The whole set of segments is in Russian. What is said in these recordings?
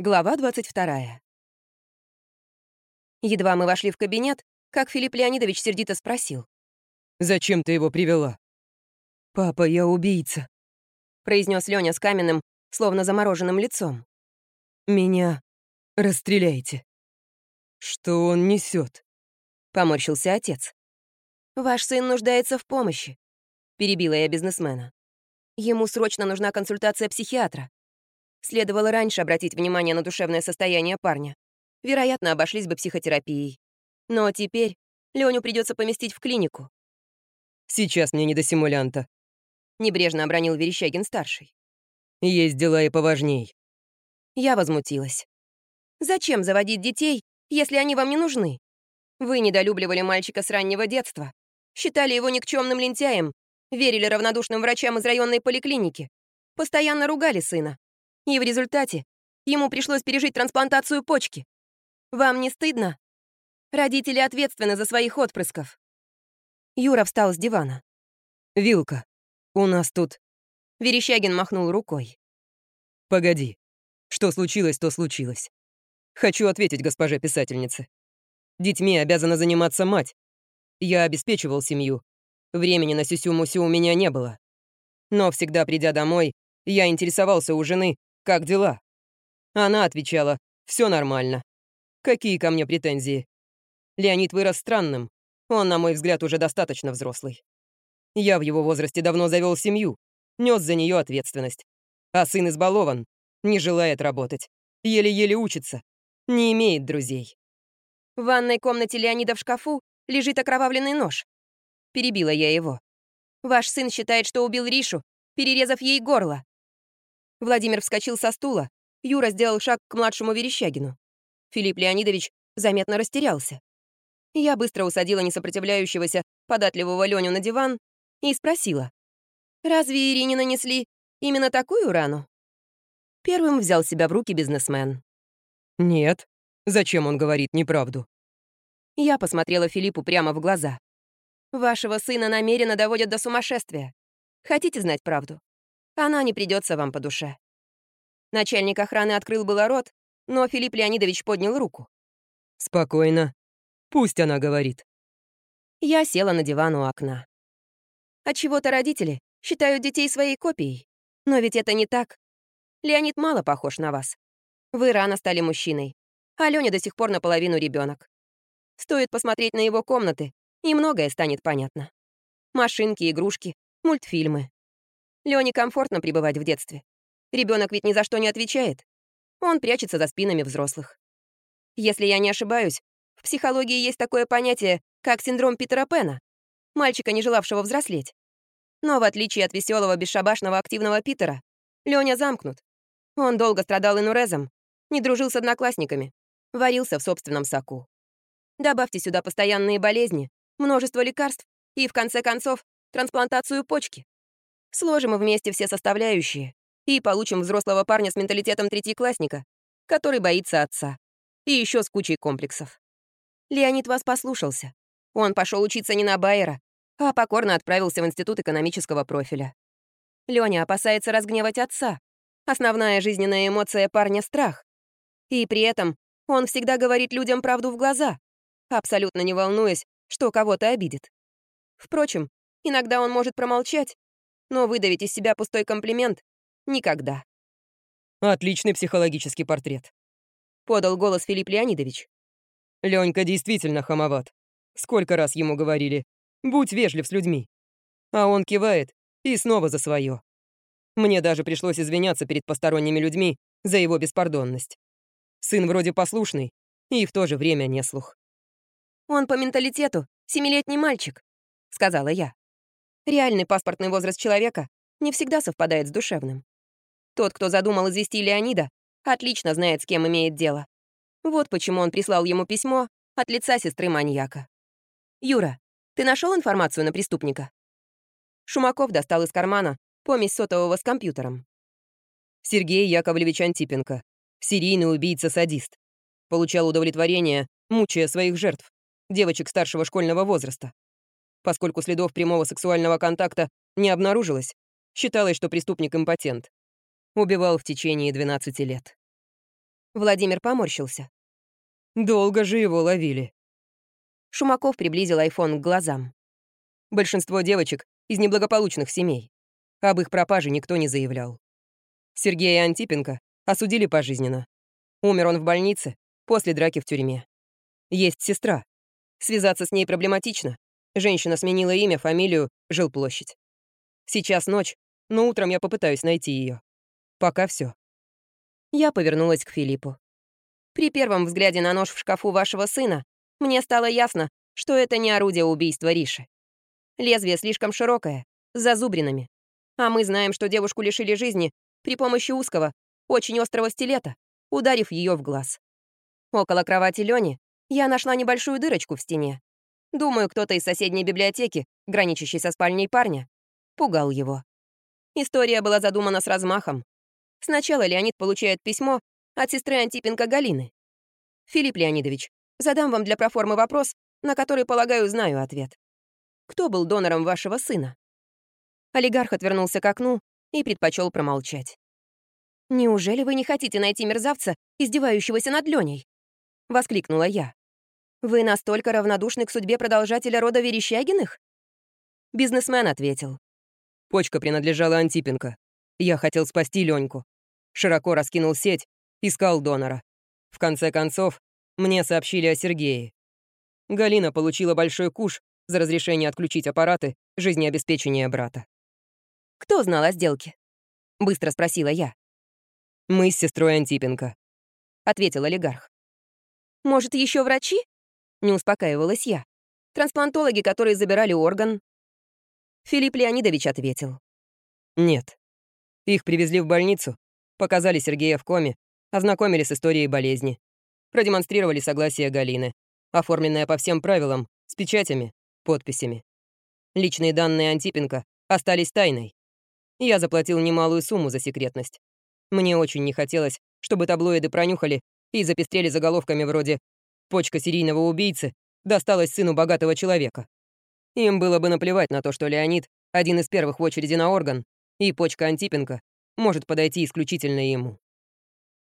Глава 22. Едва мы вошли в кабинет, как Филипп Леонидович сердито спросил. «Зачем ты его привела?» «Папа, я убийца», — произнес Лёня с каменным, словно замороженным лицом. «Меня расстреляйте». «Что он несет? поморщился отец. «Ваш сын нуждается в помощи», — перебила я бизнесмена. «Ему срочно нужна консультация психиатра. Следовало раньше обратить внимание на душевное состояние парня. Вероятно, обошлись бы психотерапией. Но теперь Леню придется поместить в клинику. «Сейчас мне не до симулянта», — небрежно обронил Верещагин-старший. «Есть дела и поважней». Я возмутилась. «Зачем заводить детей, если они вам не нужны? Вы недолюбливали мальчика с раннего детства, считали его никчемным лентяем, верили равнодушным врачам из районной поликлиники, постоянно ругали сына. И в результате ему пришлось пережить трансплантацию почки. Вам не стыдно? Родители ответственны за своих отпрысков. Юра встал с дивана. «Вилка, у нас тут...» Верещагин махнул рукой. «Погоди. Что случилось, то случилось. Хочу ответить госпоже писательнице. Детьми обязана заниматься мать. Я обеспечивал семью. Времени на сюсю-мусю у меня не было. Но всегда придя домой, я интересовался у жены, как дела?» Она отвечала, все нормально. Какие ко мне претензии? Леонид вырос странным. Он, на мой взгляд, уже достаточно взрослый. Я в его возрасте давно завел семью, нес за нее ответственность. А сын избалован, не желает работать, еле-еле учится, не имеет друзей. В ванной комнате Леонида в шкафу лежит окровавленный нож. Перебила я его. Ваш сын считает, что убил Ришу, перерезав ей горло. Владимир вскочил со стула. Юра сделал шаг к младшему Верещагину. Филипп Леонидович заметно растерялся. Я быстро усадила несопротивляющегося, податливого Леню на диван и спросила. «Разве Ирине нанесли именно такую рану?» Первым взял себя в руки бизнесмен. «Нет. Зачем он говорит неправду?» Я посмотрела Филиппу прямо в глаза. «Вашего сына намеренно доводят до сумасшествия. Хотите знать правду? Она не придется вам по душе. Начальник охраны открыл было рот, но Филипп Леонидович поднял руку. «Спокойно. Пусть она говорит». Я села на диван у окна. Отчего-то родители считают детей своей копией. Но ведь это не так. Леонид мало похож на вас. Вы рано стали мужчиной, а Лёня до сих пор наполовину ребенок. Стоит посмотреть на его комнаты, и многое станет понятно. Машинки, игрушки, мультфильмы. Лёне комфортно пребывать в детстве. Ребенок ведь ни за что не отвечает. Он прячется за спинами взрослых. Если я не ошибаюсь, в психологии есть такое понятие, как синдром Питера Пэна, мальчика, не желавшего взрослеть. Но в отличие от веселого, бесшабашного, активного Питера, Лёня замкнут. Он долго страдал инурезом, не дружил с одноклассниками, варился в собственном соку. Добавьте сюда постоянные болезни, множество лекарств и, в конце концов, трансплантацию почки. Сложим вместе все составляющие и получим взрослого парня с менталитетом третьеклассника, который боится отца. И еще с кучей комплексов. Леонид вас послушался. Он пошел учиться не на Байера, а покорно отправился в Институт экономического профиля. Лёня опасается разгневать отца. Основная жизненная эмоция парня — страх. И при этом он всегда говорит людям правду в глаза, абсолютно не волнуясь, что кого-то обидит. Впрочем, иногда он может промолчать, но выдавить из себя пустой комплимент — никогда. «Отличный психологический портрет», — подал голос Филипп Леонидович. Ленька действительно хамоват. Сколько раз ему говорили, будь вежлив с людьми. А он кивает и снова за свое. Мне даже пришлось извиняться перед посторонними людьми за его беспардонность. Сын вроде послушный и в то же время не слух. «Он по менталитету семилетний мальчик», — сказала я. Реальный паспортный возраст человека не всегда совпадает с душевным. Тот, кто задумал извести Леонида, отлично знает, с кем имеет дело. Вот почему он прислал ему письмо от лица сестры маньяка. «Юра, ты нашел информацию на преступника?» Шумаков достал из кармана помесь сотового с компьютером. Сергей Яковлевич Антипенко, серийный убийца-садист. Получал удовлетворение, мучая своих жертв, девочек старшего школьного возраста. Поскольку следов прямого сексуального контакта не обнаружилось, считалось, что преступник импотент. Убивал в течение 12 лет. Владимир поморщился. Долго же его ловили. Шумаков приблизил айфон к глазам. Большинство девочек из неблагополучных семей. Об их пропаже никто не заявлял. Сергея Антипенко осудили пожизненно. Умер он в больнице после драки в тюрьме. Есть сестра. Связаться с ней проблематично. Женщина сменила имя, фамилию, жилплощадь. Сейчас ночь, но утром я попытаюсь найти ее. Пока все. Я повернулась к Филиппу. При первом взгляде на нож в шкафу вашего сына мне стало ясно, что это не орудие убийства Риши. Лезвие слишком широкое, с зазубринами. А мы знаем, что девушку лишили жизни при помощи узкого, очень острого стилета, ударив ее в глаз. Около кровати Лёни я нашла небольшую дырочку в стене. Думаю, кто-то из соседней библиотеки, граничащей со спальней парня, пугал его. История была задумана с размахом. Сначала Леонид получает письмо от сестры Антипенко Галины. Филипп Леонидович, задам вам для проформы вопрос, на который, полагаю, знаю ответ. Кто был донором вашего сына? Олигарх отвернулся к окну и предпочел промолчать. «Неужели вы не хотите найти мерзавца, издевающегося над Леней?» — воскликнула я. «Вы настолько равнодушны к судьбе продолжателя рода Верещагиных?» Бизнесмен ответил. Почка принадлежала Антипенко. Я хотел спасти Леньку. Широко раскинул сеть, искал донора. В конце концов, мне сообщили о Сергее. Галина получила большой куш за разрешение отключить аппараты жизнеобеспечения брата. «Кто знал о сделке?» — быстро спросила я. «Мы с сестрой Антипенко», — ответил олигарх. «Может, еще врачи?» — не успокаивалась я. «Трансплантологи, которые забирали орган?» Филипп Леонидович ответил. «Нет. Их привезли в больницу, показали Сергея в коме, ознакомили с историей болезни, продемонстрировали согласие Галины, оформленное по всем правилам, с печатями, подписями. Личные данные Антипенко остались тайной. Я заплатил немалую сумму за секретность. Мне очень не хотелось, чтобы таблоиды пронюхали и запестрели заголовками вроде «Почка серийного убийцы досталась сыну богатого человека». Им было бы наплевать на то, что Леонид — один из первых в очереди на орган, и почка Антипенко может подойти исключительно ему.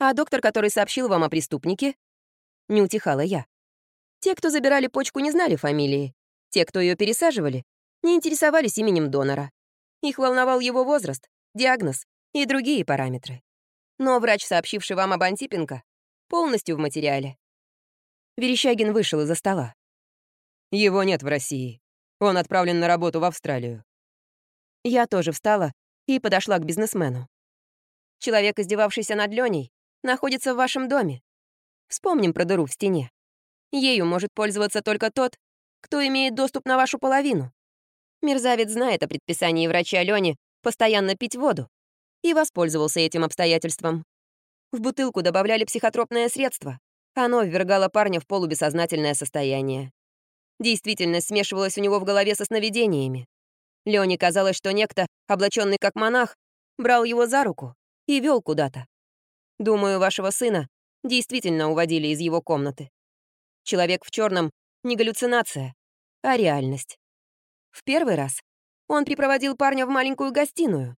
«А доктор, который сообщил вам о преступнике?» Не утихала я. Те, кто забирали почку, не знали фамилии. Те, кто ее пересаживали, не интересовались именем донора. Их волновал его возраст, диагноз и другие параметры. Но врач, сообщивший вам об Антипенко, полностью в материале. Верещагин вышел из-за стола. Его нет в России. Он отправлен на работу в Австралию. Я тоже встала и подошла к бизнесмену. Человек, издевавшийся над Леней, находится в вашем доме. Вспомним про дыру в стене. Ею может пользоваться только тот, кто имеет доступ на вашу половину. Мерзавец знает о предписании врача Лене постоянно пить воду и воспользовался этим обстоятельством. В бутылку добавляли психотропное средство. Оно ввергало парня в полубессознательное состояние. Действительность смешивалась у него в голове со сновидениями. Лёне казалось, что некто, облаченный как монах, брал его за руку и вел куда-то. Думаю, вашего сына действительно уводили из его комнаты. Человек в черном не галлюцинация, а реальность. В первый раз он припроводил парня в маленькую гостиную.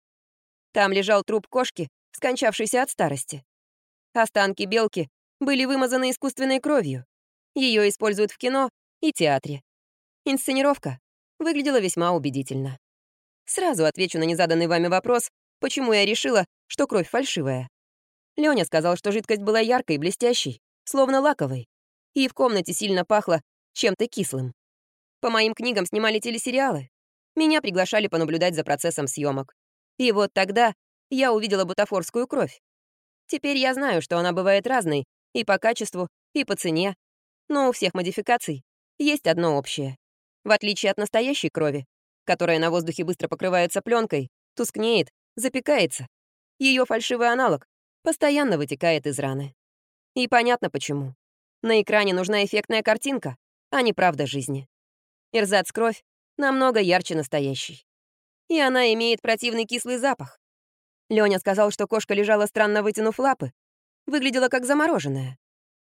Там лежал труп кошки, скончавшейся от старости. Останки белки были вымазаны искусственной кровью. Ее используют в кино и театре. Инсценировка выглядела весьма убедительно. Сразу отвечу на незаданный вами вопрос, почему я решила, что кровь фальшивая. Лёня сказал, что жидкость была яркой, блестящей, словно лаковой, и в комнате сильно пахло чем-то кислым. По моим книгам снимали телесериалы. Меня приглашали понаблюдать за процессом съемок. И вот тогда я увидела бутафорскую кровь. Теперь я знаю, что она бывает разной и по качеству, и по цене. Но у всех модификаций есть одно общее. В отличие от настоящей крови, которая на воздухе быстро покрывается пленкой, тускнеет, запекается, ее фальшивый аналог постоянно вытекает из раны. И понятно почему. На экране нужна эффектная картинка, а не правда жизни. Ирзац-кровь намного ярче настоящей. И она имеет противный кислый запах. Лёня сказал, что кошка лежала странно вытянув лапы, выглядела как замороженная.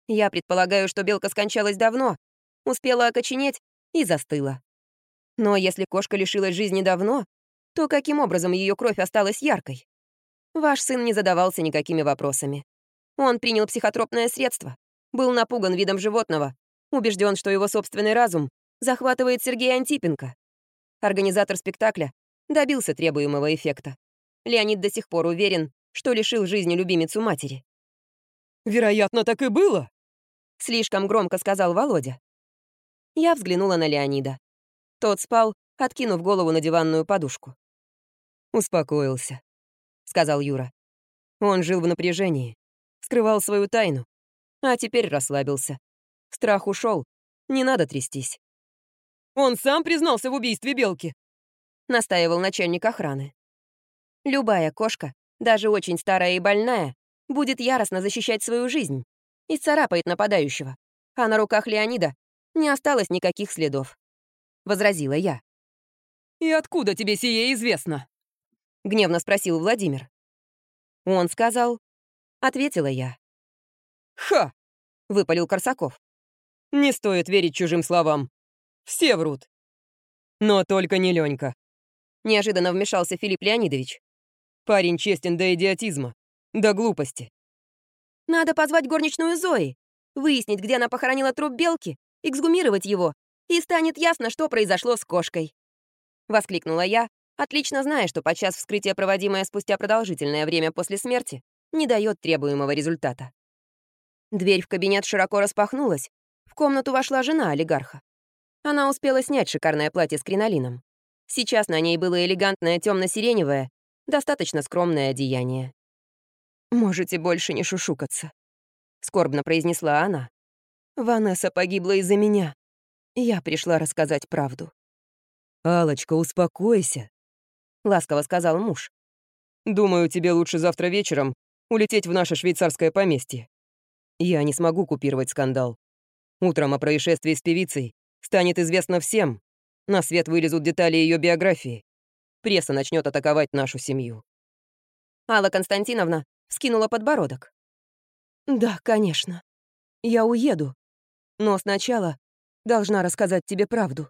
Я предполагаю, что белка скончалась давно, успела окоченеть и застыла. Но если кошка лишилась жизни давно, то каким образом ее кровь осталась яркой? Ваш сын не задавался никакими вопросами. Он принял психотропное средство, был напуган видом животного, убежден, что его собственный разум захватывает Сергея Антипенко. Организатор спектакля добился требуемого эффекта. Леонид до сих пор уверен, что лишил жизни любимицу матери. «Вероятно, так и было», — слишком громко сказал Володя. Я взглянула на Леонида. Тот спал, откинув голову на диванную подушку. «Успокоился», — сказал Юра. Он жил в напряжении, скрывал свою тайну, а теперь расслабился. Страх ушел, не надо трястись. «Он сам признался в убийстве Белки», — настаивал начальник охраны. «Любая кошка, даже очень старая и больная, будет яростно защищать свою жизнь и царапает нападающего, а на руках Леонида не осталось никаких следов», — возразила я. «И откуда тебе сие известно?» — гневно спросил Владимир. «Он сказал...» — ответила я. «Ха!» — выпалил Корсаков. «Не стоит верить чужим словам. Все врут. Но только не Ленька. Неожиданно вмешался Филипп Леонидович. Парень честен до идиотизма, до глупости. Надо позвать горничную Зои, выяснить, где она похоронила труп белки, эксгумировать его, и станет ясно, что произошло с кошкой. Воскликнула я, отлично зная, что подчас вскрытие, проводимое спустя продолжительное время после смерти, не дает требуемого результата. Дверь в кабинет широко распахнулась. В комнату вошла жена олигарха. Она успела снять шикарное платье с кринолином. Сейчас на ней было элегантное темно сиреневое достаточно скромное одеяние. «Можете больше не шушукаться», — скорбно произнесла она. «Ванесса погибла из-за меня. Я пришла рассказать правду». алочка успокойся», — ласково сказал муж. «Думаю, тебе лучше завтра вечером улететь в наше швейцарское поместье. Я не смогу купировать скандал. Утром о происшествии с певицей станет известно всем. На свет вылезут детали ее биографии. Пресса начнет атаковать нашу семью. Алла Константиновна вскинула подбородок. «Да, конечно. Я уеду. Но сначала должна рассказать тебе правду».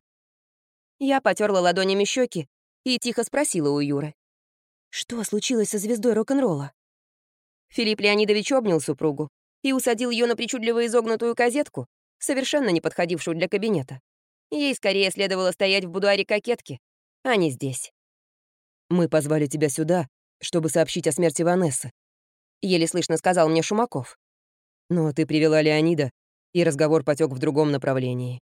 Я потерла ладонями щеки и тихо спросила у Юры. «Что случилось со звездой рок-н-ролла?» Филипп Леонидович обнял супругу и усадил ее на причудливо изогнутую козетку, совершенно не подходившую для кабинета. Ей скорее следовало стоять в будуаре кокетки, а не здесь. «Мы позвали тебя сюда, чтобы сообщить о смерти Ванессы», — еле слышно сказал мне Шумаков. «Но ты привела Леонида, и разговор потек в другом направлении.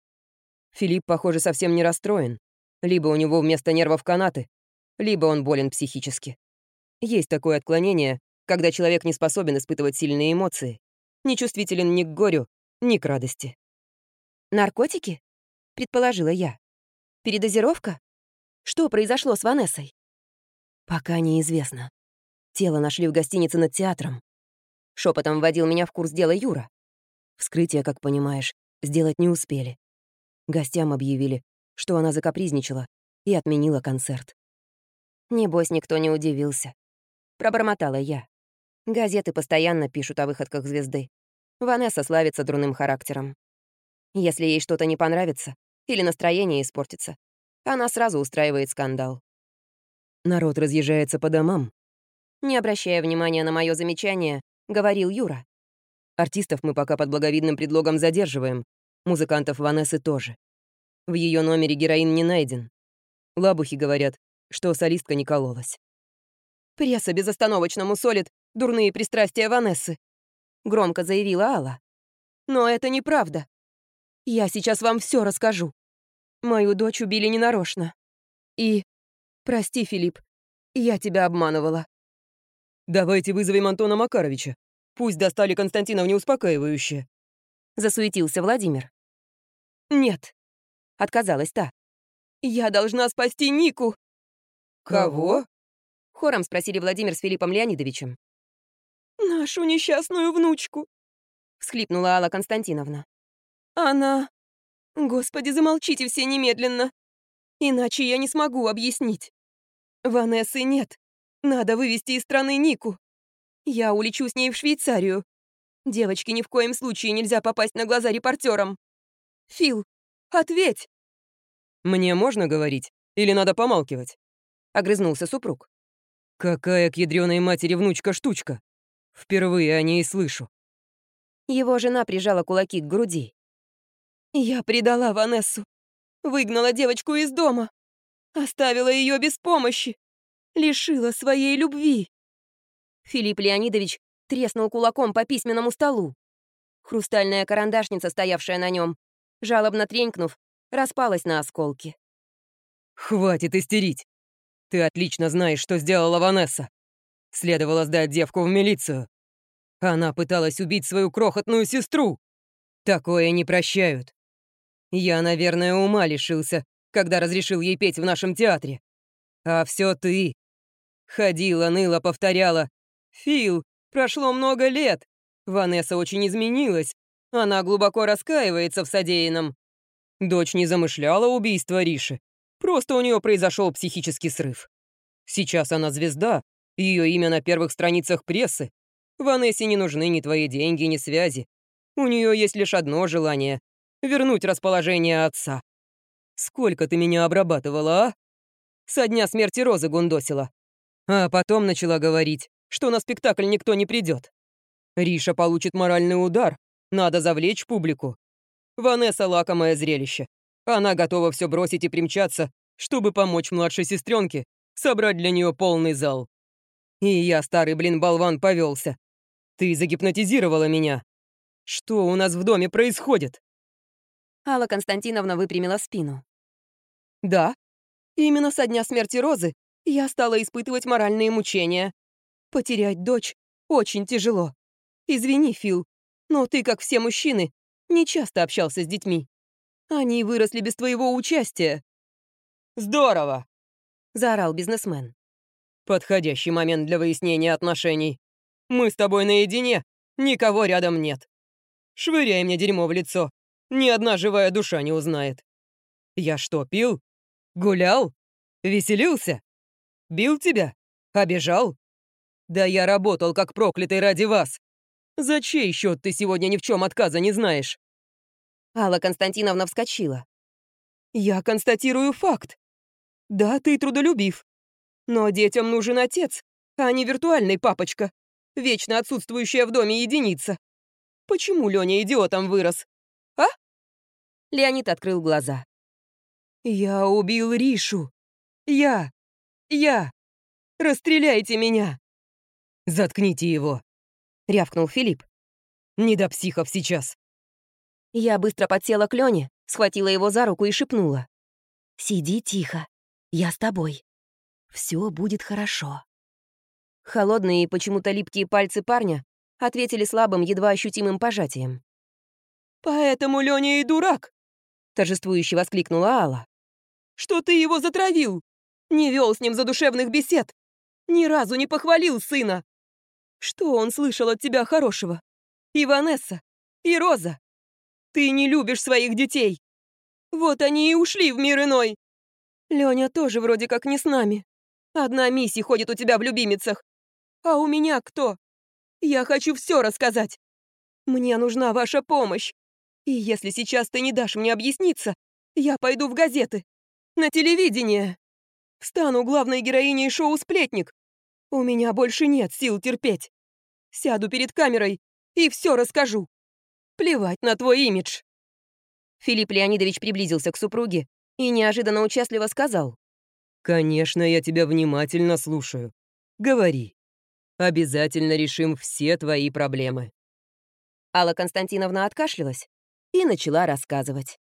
Филипп, похоже, совсем не расстроен. Либо у него вместо нервов канаты, либо он болен психически. Есть такое отклонение, когда человек не способен испытывать сильные эмоции, не чувствителен ни к горю, ни к радости. «Наркотики?» — предположила я. «Передозировка? Что произошло с Ванессой?» «Пока неизвестно. Тело нашли в гостинице над театром». Шепотом вводил меня в курс дела Юра. Вскрытие, как понимаешь, сделать не успели. Гостям объявили, что она закапризничала и отменила концерт. Небось, никто не удивился. Пробормотала я. Газеты постоянно пишут о выходках звезды. Ванесса славится дурным характером. Если ей что-то не понравится или настроение испортится, она сразу устраивает скандал. Народ разъезжается по домам. Не обращая внимания на мое замечание, говорил Юра. Артистов мы пока под благовидным предлогом задерживаем. Музыкантов Ванессы тоже. В ее номере героин не найден. Лабухи говорят, что солистка не кололась. «Пресса безостановочно мусолит дурные пристрастия Ванессы», — громко заявила Алла. «Но это неправда. Я сейчас вам все расскажу. Мою дочь убили ненарочно. И Прости, Филипп, я тебя обманывала. Давайте вызовем Антона Макаровича. Пусть достали Константиновне успокаивающее. Засуетился Владимир. Нет, отказалась та. Я должна спасти Нику. Кого? Хором спросили Владимир с Филиппом Леонидовичем. Нашу несчастную внучку. Всхлипнула Алла Константиновна. Она... Господи, замолчите все немедленно. Иначе я не смогу объяснить. Ванессы нет. Надо вывести из страны Нику. Я улечу с ней в Швейцарию. Девочке ни в коем случае нельзя попасть на глаза репортерам. Фил, ответь!» «Мне можно говорить? Или надо помалкивать?» — огрызнулся супруг. «Какая к ядреной матери внучка-штучка? Впервые о ней слышу. Его жена прижала кулаки к груди. Я предала Ванессу. Выгнала девочку из дома. Оставила ее без помощи. Лишила своей любви. Филипп Леонидович треснул кулаком по письменному столу. Хрустальная карандашница, стоявшая на нем, жалобно тренькнув, распалась на осколки. «Хватит истерить! Ты отлично знаешь, что сделала Ванесса. Следовало сдать девку в милицию. Она пыталась убить свою крохотную сестру. Такое не прощают. Я, наверное, ума лишился, когда разрешил ей петь в нашем театре. А все ты. Ходила, ныла, повторяла. «Фил, прошло много лет. Ванесса очень изменилась. Она глубоко раскаивается в содеянном. Дочь не замышляла убийство Риши. Просто у нее произошел психический срыв. Сейчас она звезда, ее имя на первых страницах прессы. Ванессе не нужны ни твои деньги, ни связи. У нее есть лишь одно желание — вернуть расположение отца. Сколько ты меня обрабатывала, а? Со дня смерти Розы гундосила. А потом начала говорить, что на спектакль никто не придет. Риша получит моральный удар, надо завлечь публику. Ванесса — лакомое зрелище. Она готова все бросить и примчаться, чтобы помочь младшей сестренке собрать для нее полный зал. И я, старый блин-болван, повелся. Ты загипнотизировала меня. Что у нас в доме происходит? Алла Константиновна выпрямила спину. Да, именно со дня смерти Розы я стала испытывать моральные мучения. Потерять дочь очень тяжело. Извини, Фил, но ты, как все мужчины, не часто общался с детьми. Они выросли без твоего участия. Здорово! Заорал бизнесмен. Подходящий момент для выяснения отношений. Мы с тобой наедине, никого рядом нет. Швыряй мне дерьмо в лицо. Ни одна живая душа не узнает. Я что, пил? Гулял? Веселился? Бил тебя? Обижал? Да я работал как проклятый ради вас. За чей счет ты сегодня ни в чем отказа не знаешь? Алла Константиновна вскочила. Я констатирую факт. Да, ты трудолюбив. Но детям нужен отец, а не виртуальный папочка, вечно отсутствующая в доме единица. Почему Лёня идиотом вырос? А? Леонид открыл глаза. Я убил Ришу. Я. Я. Расстреляйте меня. Заткните его, рявкнул Филипп. Не до психов сейчас. Я быстро подсела к Лёне, схватила его за руку и шепнула. «Сиди тихо, я с тобой. Все будет хорошо». Холодные и почему-то липкие пальцы парня ответили слабым, едва ощутимым пожатием. «Поэтому Лёня и дурак!» — торжествующе воскликнула Алла. «Что ты его затравил? Не вел с ним задушевных бесед? Ни разу не похвалил сына? Что он слышал от тебя хорошего? И Ванесса, и Роза. Ты не любишь своих детей. Вот они и ушли в мир иной. Лёня тоже вроде как не с нами. Одна Мисси ходит у тебя в любимицах. А у меня кто? Я хочу все рассказать. Мне нужна ваша помощь. И если сейчас ты не дашь мне объясниться, я пойду в газеты, на телевидение. Стану главной героиней шоу «Сплетник». У меня больше нет сил терпеть. Сяду перед камерой и все расскажу. Плевать на твой имидж. Филипп Леонидович приблизился к супруге и неожиданно участливо сказал. «Конечно, я тебя внимательно слушаю. Говори. Обязательно решим все твои проблемы». Алла Константиновна откашлялась и начала рассказывать.